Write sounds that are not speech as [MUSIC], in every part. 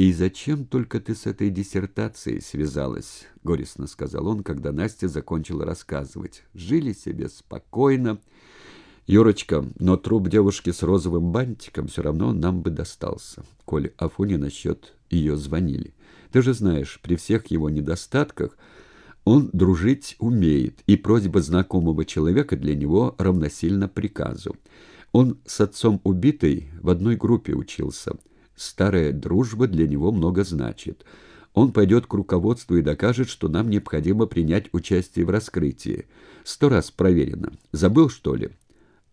«И зачем только ты с этой диссертацией связалась?» — горестно сказал он, когда Настя закончила рассказывать. «Жили себе спокойно. Юрочка, но труп девушки с розовым бантиком все равно нам бы достался, коль Афоне насчет ее звонили. Ты же знаешь, при всех его недостатках он дружить умеет, и просьба знакомого человека для него равносильно приказу. Он с отцом убитой в одной группе учился — Старая дружба для него много значит. Он пойдет к руководству и докажет, что нам необходимо принять участие в раскрытии. Сто раз проверено. Забыл, что ли?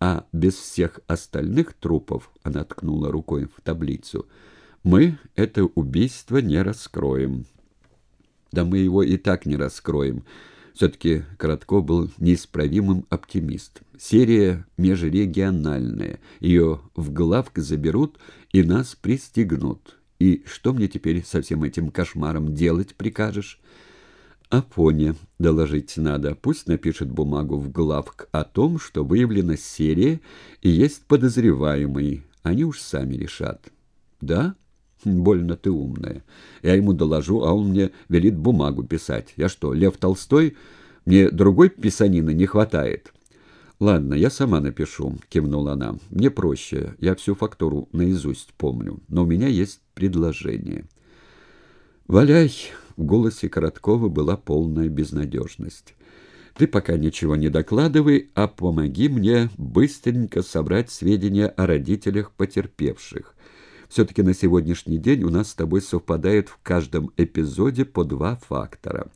А без всех остальных трупов, она ткнула рукой в таблицу, мы это убийство не раскроем. Да мы его и так не раскроем. Все-таки Коротко был неисправимым оптимистом. Серия межрегиональная. Ее в главк заберут и нас пристегнут. И что мне теперь со всем этим кошмаром делать прикажешь? Афоне доложить надо. Пусть напишет бумагу в главк о том, что выявлена серия и есть подозреваемый. Они уж сами решат. Да? [LAUGHS] Больно ты умная. Я ему доложу, а он мне велит бумагу писать. Я что, Лев Толстой? Мне другой писанины не хватает. «Ладно, я сама напишу», — кивнула она. «Мне проще. Я всю фактуру наизусть помню. Но у меня есть предложение». «Валяй!» — в голосе Короткова была полная безнадежность. «Ты пока ничего не докладывай, а помоги мне быстренько собрать сведения о родителях потерпевших. Все-таки на сегодняшний день у нас с тобой совпадает в каждом эпизоде по два фактора».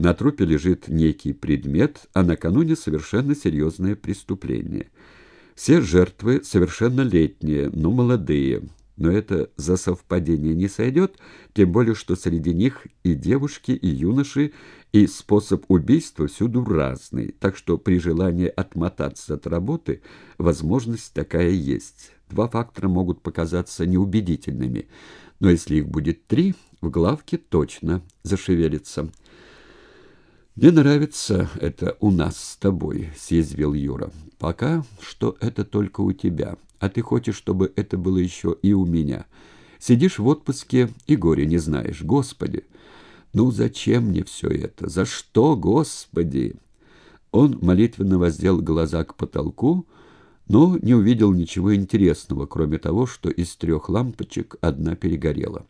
На трупе лежит некий предмет, а накануне совершенно серьезное преступление. Все жертвы совершеннолетние, но молодые. Но это за совпадение не сойдет, тем более, что среди них и девушки, и юноши, и способ убийства всюду разный, так что при желании отмотаться от работы возможность такая есть. Два фактора могут показаться неубедительными, но если их будет три, в главке точно зашевелится. «Мне нравится это у нас с тобой», — съязвил Юра. «Пока что это только у тебя, а ты хочешь, чтобы это было еще и у меня. Сидишь в отпуске и горе не знаешь. Господи! Ну зачем мне все это? За что, Господи?» Он молитвенно воздел глаза к потолку, но не увидел ничего интересного, кроме того, что из трех лампочек одна перегорела.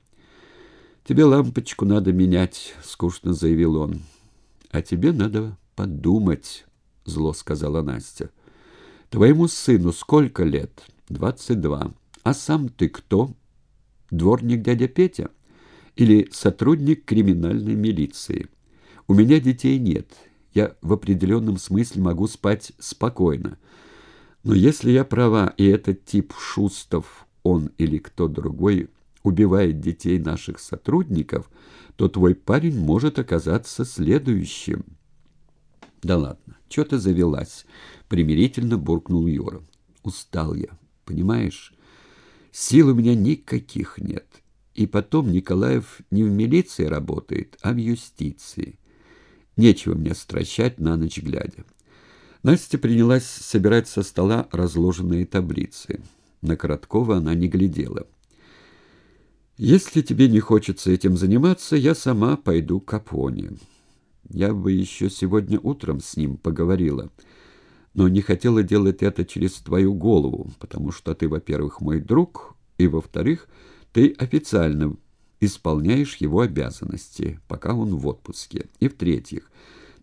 «Тебе лампочку надо менять», — скучно заявил он. А тебе надо подумать, зло сказала Настя. Твоему сыну сколько лет? Двадцать два. А сам ты кто? Дворник дядя Петя или сотрудник криминальной милиции? У меня детей нет. Я в определенном смысле могу спать спокойно. Но если я права, и этот тип Шустов, он или кто другой, убивает детей наших сотрудников, то твой парень может оказаться следующим. Да ладно, что ты завелась? Примирительно буркнул Юра. Устал я, понимаешь? Сил у меня никаких нет. И потом Николаев не в милиции работает, а в юстиции. Нечего мне стращать на ночь глядя. Настя принялась собирать со стола разложенные таблицы. На Короткова она не глядела. Если тебе не хочется этим заниматься, я сама пойду к Апоне. Я бы еще сегодня утром с ним поговорила, но не хотела делать это через твою голову, потому что ты, во-первых, мой друг, и, во-вторых, ты официально исполняешь его обязанности, пока он в отпуске. И, в-третьих,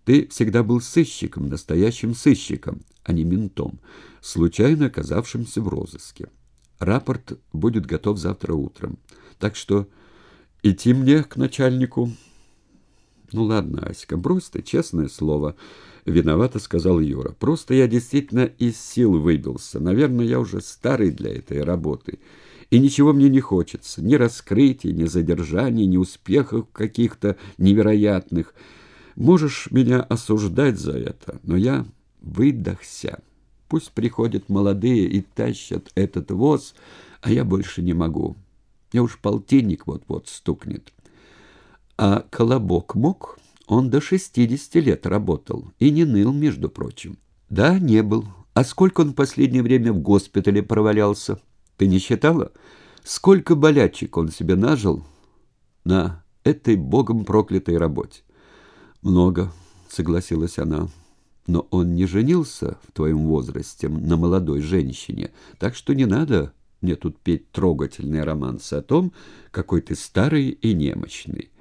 ты всегда был сыщиком, настоящим сыщиком, а не ментом, случайно оказавшимся в розыске. Рапорт будет готов завтра утром. Так что идти мне к начальнику... Ну ладно, Аська, брось ты, честное слово. Виновато сказал Юра. Просто я действительно из сил выбился. Наверное, я уже старый для этой работы. И ничего мне не хочется. Ни раскрытий, ни задержаний, ни успехов каких-то невероятных. Можешь меня осуждать за это, но я выдохся. Пусть приходят молодые и тащат этот воз, а я больше не могу. Мне уж полтинник вот-вот стукнет. А Колобок мог? Он до шестидесяти лет работал и не ныл, между прочим. Да, не был. А сколько он в последнее время в госпитале провалялся? Ты не считала? Сколько болячек он себе нажил? на этой богом проклятой работе? Много, согласилась она. Но он не женился в твоем возрасте на молодой женщине, так что не надо мне тут петь трогательные романсы о том, какой ты старый и немощный.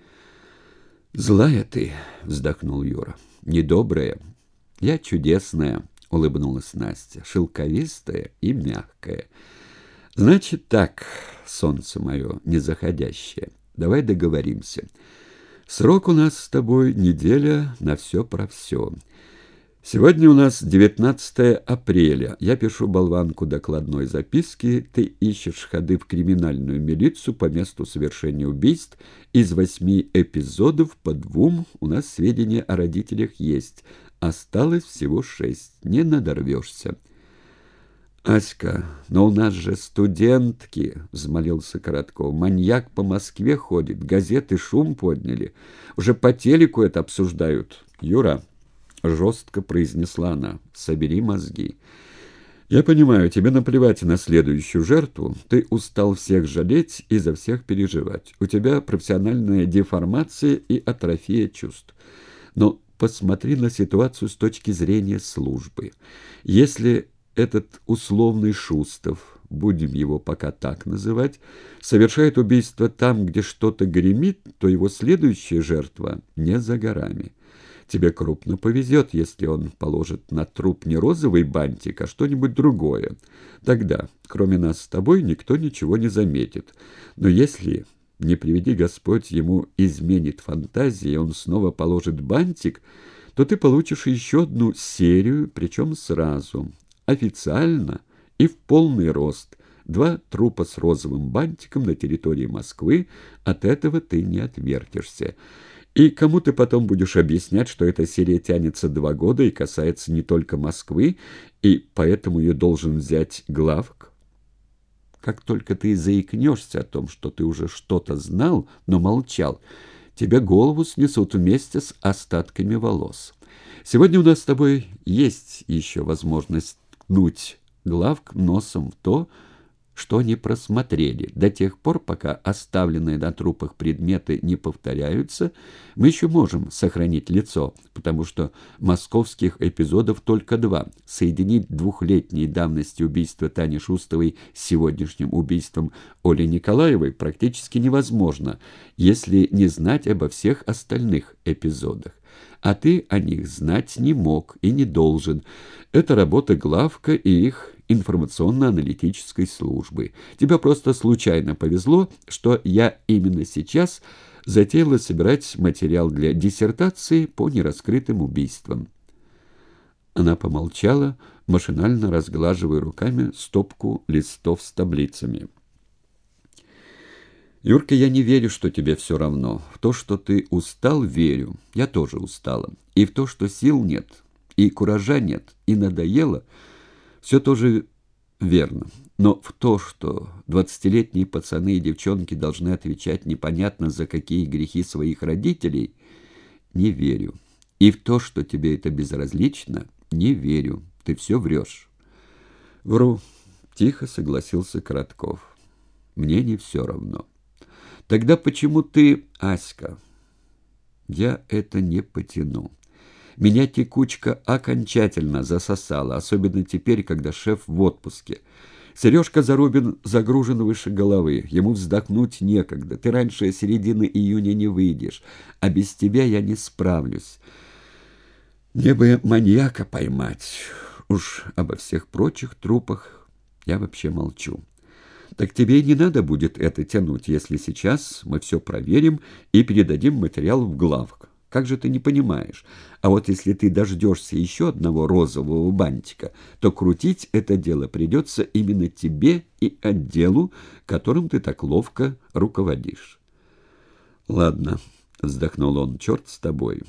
«Злая ты», — вздохнул Юра, — «недобрая. Я чудесная», — улыбнулась Настя, — «шелковистая и мягкая». «Значит так, солнце мое незаходящее, давай договоримся. Срок у нас с тобой неделя на все про все». Сегодня у нас 19 апреля. Я пишу болванку докладной записки. Ты ищешь ходы в криминальную милицию по месту совершения убийств. Из восьми эпизодов по двум у нас сведения о родителях есть. Осталось всего шесть. Не надорвешься. «Аська, но у нас же студентки!» — взмолился Коротков. «Маньяк по Москве ходит, газеты шум подняли. Уже по телеку это обсуждают. Юра!» жестко произнесла она. «Собери мозги». «Я понимаю, тебе наплевать на следующую жертву. Ты устал всех жалеть и за всех переживать. У тебя профессиональная деформация и атрофия чувств. Но посмотри на ситуацию с точки зрения службы. Если этот условный Шустов, будем его пока так называть, совершает убийство там, где что-то гремит, то его следующая жертва не за горами». Тебе крупно повезет, если он положит на труп не розовый бантик, а что-нибудь другое. Тогда, кроме нас с тобой, никто ничего не заметит. Но если, не приведи Господь, ему изменит фантазия, и он снова положит бантик, то ты получишь еще одну серию, причем сразу, официально и в полный рост. Два трупа с розовым бантиком на территории Москвы, от этого ты не отвертишься. И кому ты потом будешь объяснять, что эта серия тянется два года и касается не только Москвы, и поэтому ее должен взять главк? Как только ты заикнешься о том, что ты уже что-то знал, но молчал, тебе голову снесут вместе с остатками волос. Сегодня у нас с тобой есть еще возможность ткнуть главк носом в то, что они просмотрели. До тех пор, пока оставленные на трупах предметы не повторяются, мы еще можем сохранить лицо, потому что московских эпизодов только два. Соединить двухлетней давности убийства Тани Шустовой с сегодняшним убийством Оли Николаевой практически невозможно, если не знать обо всех остальных эпизодах. А ты о них знать не мог и не должен. Это работа главка и их информационно-аналитической службы. Тебе просто случайно повезло, что я именно сейчас затеяла собирать материал для диссертации по нераскрытым убийствам. Она помолчала, машинально разглаживая руками стопку листов с таблицами. «Юрка, я не верю, что тебе все равно. В то, что ты устал, верю. Я тоже устала. И в то, что сил нет, и куража нет, и надоело — все тоже верно. Но в то, что двадцатилетние пацаны и девчонки должны отвечать непонятно за какие грехи своих родителей, не верю. И в то, что тебе это безразлично, не верю. Ты все врешь. Вру. Тихо согласился Коротков. Мне не все равно. Тогда почему ты, Аська? Я это не потяну. Меня текучка окончательно засосала, особенно теперь, когда шеф в отпуске. Сережка Зарубин загружен выше головы, ему вздохнуть некогда. Ты раньше середины июня не выйдешь, а без тебя я не справлюсь. Мне бы маньяка поймать. Уж обо всех прочих трупах я вообще молчу. Так тебе не надо будет это тянуть, если сейчас мы все проверим и передадим материал в главк. Как же ты не понимаешь? А вот если ты дождешься еще одного розового бантика, то крутить это дело придется именно тебе и отделу, которым ты так ловко руководишь. Ладно, вздохнул он, черт с тобой.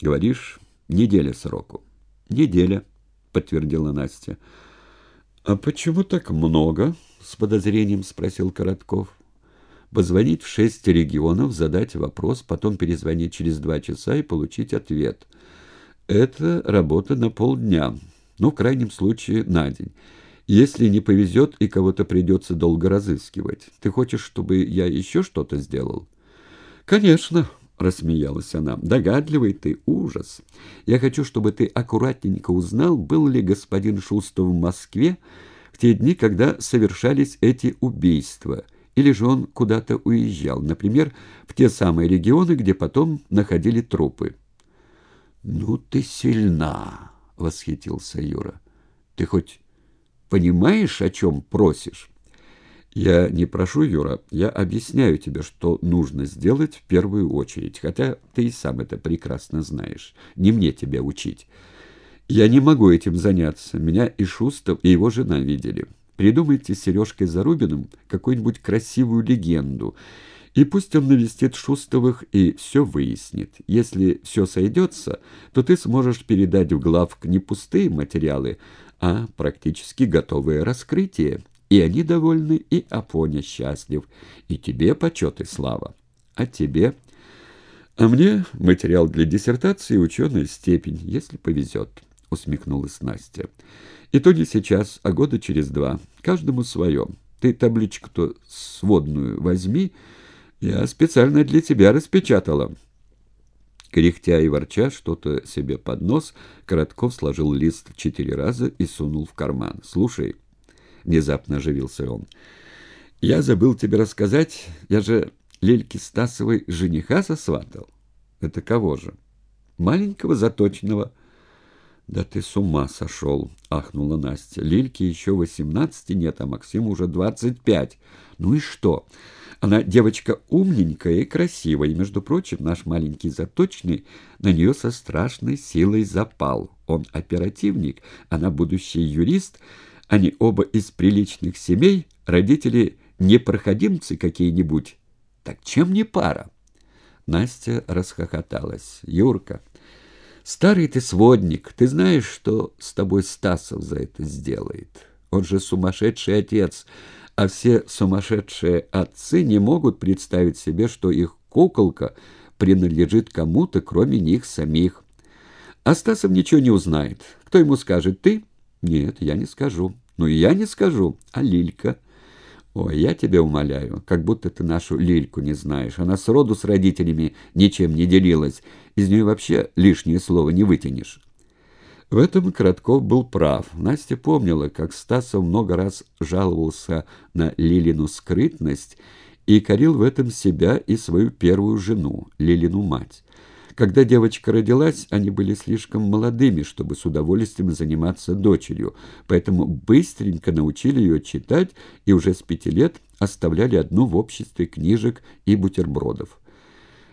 Говоришь, неделя сроку. Неделя, подтвердила Настя. А почему так много? С подозрением спросил Коротков позвонить в шесть регионов, задать вопрос, потом перезвонить через два часа и получить ответ. Это работа на полдня, ну, в крайнем случае, на день. Если не повезет и кого-то придется долго разыскивать. Ты хочешь, чтобы я еще что-то сделал? «Конечно», — рассмеялась она, — «догадливый ты, ужас. Я хочу, чтобы ты аккуратненько узнал, был ли господин Шустов в Москве в те дни, когда совершались эти убийства» или же он куда-то уезжал, например, в те самые регионы, где потом находили трупы. «Ну ты сильна!» — восхитился Юра. «Ты хоть понимаешь, о чем просишь?» «Я не прошу, Юра, я объясняю тебе, что нужно сделать в первую очередь, хотя ты и сам это прекрасно знаешь. Не мне тебя учить. Я не могу этим заняться. Меня и Шустов, и его жена видели. Придумайте с Сережкой Зарубиным какую-нибудь красивую легенду, и пусть он навестит Шустовых и все выяснит. Если все сойдется, то ты сможешь передать в главк не пустые материалы, а практически готовые раскрытия. И они довольны, и Апоня счастлив, и тебе почет и слава. А тебе? А мне материал для диссертации и ученая степень, если повезет, усмехнулась Настя. И то не сейчас, а года через два. Каждому свое. Ты табличку-то сводную возьми, я специально для тебя распечатала». Кряхтя и ворча что-то себе под нос, Коротков сложил лист четыре раза и сунул в карман. «Слушай», — внезапно оживился он, — «я забыл тебе рассказать, я же Лельке Стасовой жениха сосватал». «Это кого же?» «Маленького заточенного». «Да ты с ума сошел!» — ахнула Настя. «Лильке еще восемнадцати нет, а Максиму уже двадцать пять. Ну и что? Она девочка умненькая и красивая, и, между прочим, наш маленький заточный на нее со страшной силой запал. Он оперативник, она будущий юрист, они оба из приличных семей, родители непроходимцы какие-нибудь. Так чем не пара?» Настя расхохоталась. «Юрка!» Старый ты сводник, ты знаешь, что с тобой Стасов за это сделает? Он же сумасшедший отец, а все сумасшедшие отцы не могут представить себе, что их куколка принадлежит кому-то, кроме них самих. А Стасов ничего не узнает. Кто ему скажет? Ты? Нет, я не скажу. Ну и я не скажу. А Лилька? Ой, я тебя умоляю, как будто ты нашу Лильку не знаешь. Она с роду с родителями ничем не делилась. Из нее вообще лишнее слово не вытянешь. В этом Коротков был прав. Настя помнила, как Стасов много раз жаловался на Лилину скрытность и корил в этом себя и свою первую жену, Лилину мать. Когда девочка родилась, они были слишком молодыми, чтобы с удовольствием заниматься дочерью, поэтому быстренько научили ее читать и уже с пяти лет оставляли одну в обществе книжек и бутербродов.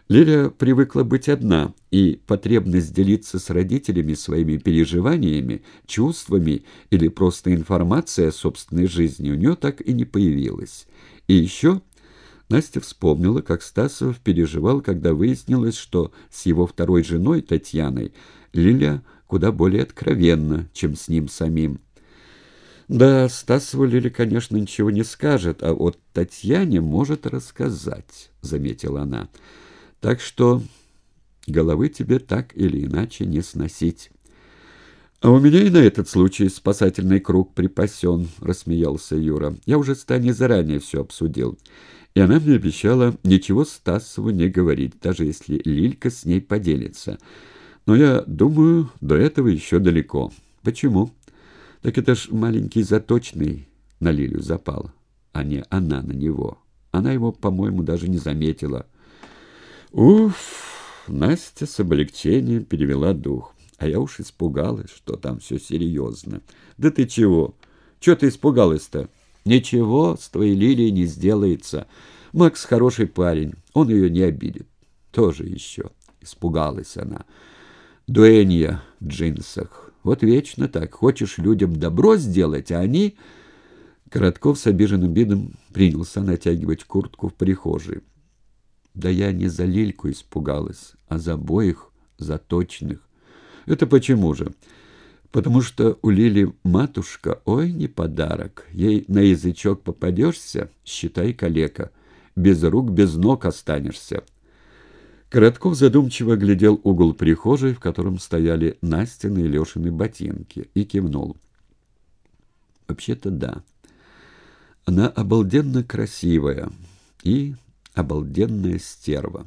Лиля привыкла быть одна, и потребность делиться с родителями своими переживаниями, чувствами или просто информацией о собственной жизни у нее так и не появилась. И еще Настя вспомнила, как Стасов переживал, когда выяснилось, что с его второй женой Татьяной Лиля куда более откровенна, чем с ним самим. Да, Стасову Лиля, конечно, ничего не скажет, а вот Татьяне может рассказать, заметила она. Так что головы тебе так или иначе не сносить. «А у меня и на этот случай спасательный круг припасен», — рассмеялся Юра. «Я уже с Таней заранее все обсудил и она мне обещала ничего Стасову не говорить, даже если Лилька с ней поделится. Но я думаю, до этого еще далеко. Почему? Так это ж маленький заточный на Лилю запал, а не она на него. Она его, по-моему, даже не заметила. Уф! Настя с облегчением перевела дух. А я уж испугалась, что там все серьезно. Да ты чего? Чего ты испугалась-то? Ничего с твоей Лилией не сделается. Макс хороший парень, он ее не обидит. Тоже еще. Испугалась она. Дуэнья в джинсах. Вот вечно так. Хочешь людям добро сделать, а они... Коротков с обиженным видом принялся натягивать куртку в прихожей. Да я не за Лильку испугалась, а за обоих заточенных. Это почему же? Потому что у Лили матушка, ой, не подарок. Ей на язычок попадешься, считай калека. Без рук, без ног останешься. Коротков задумчиво глядел угол прихожей, в котором стояли Настины и Лешины ботинки, и кивнул. Вообще-то да. Она обалденно красивая и обалденная стерва.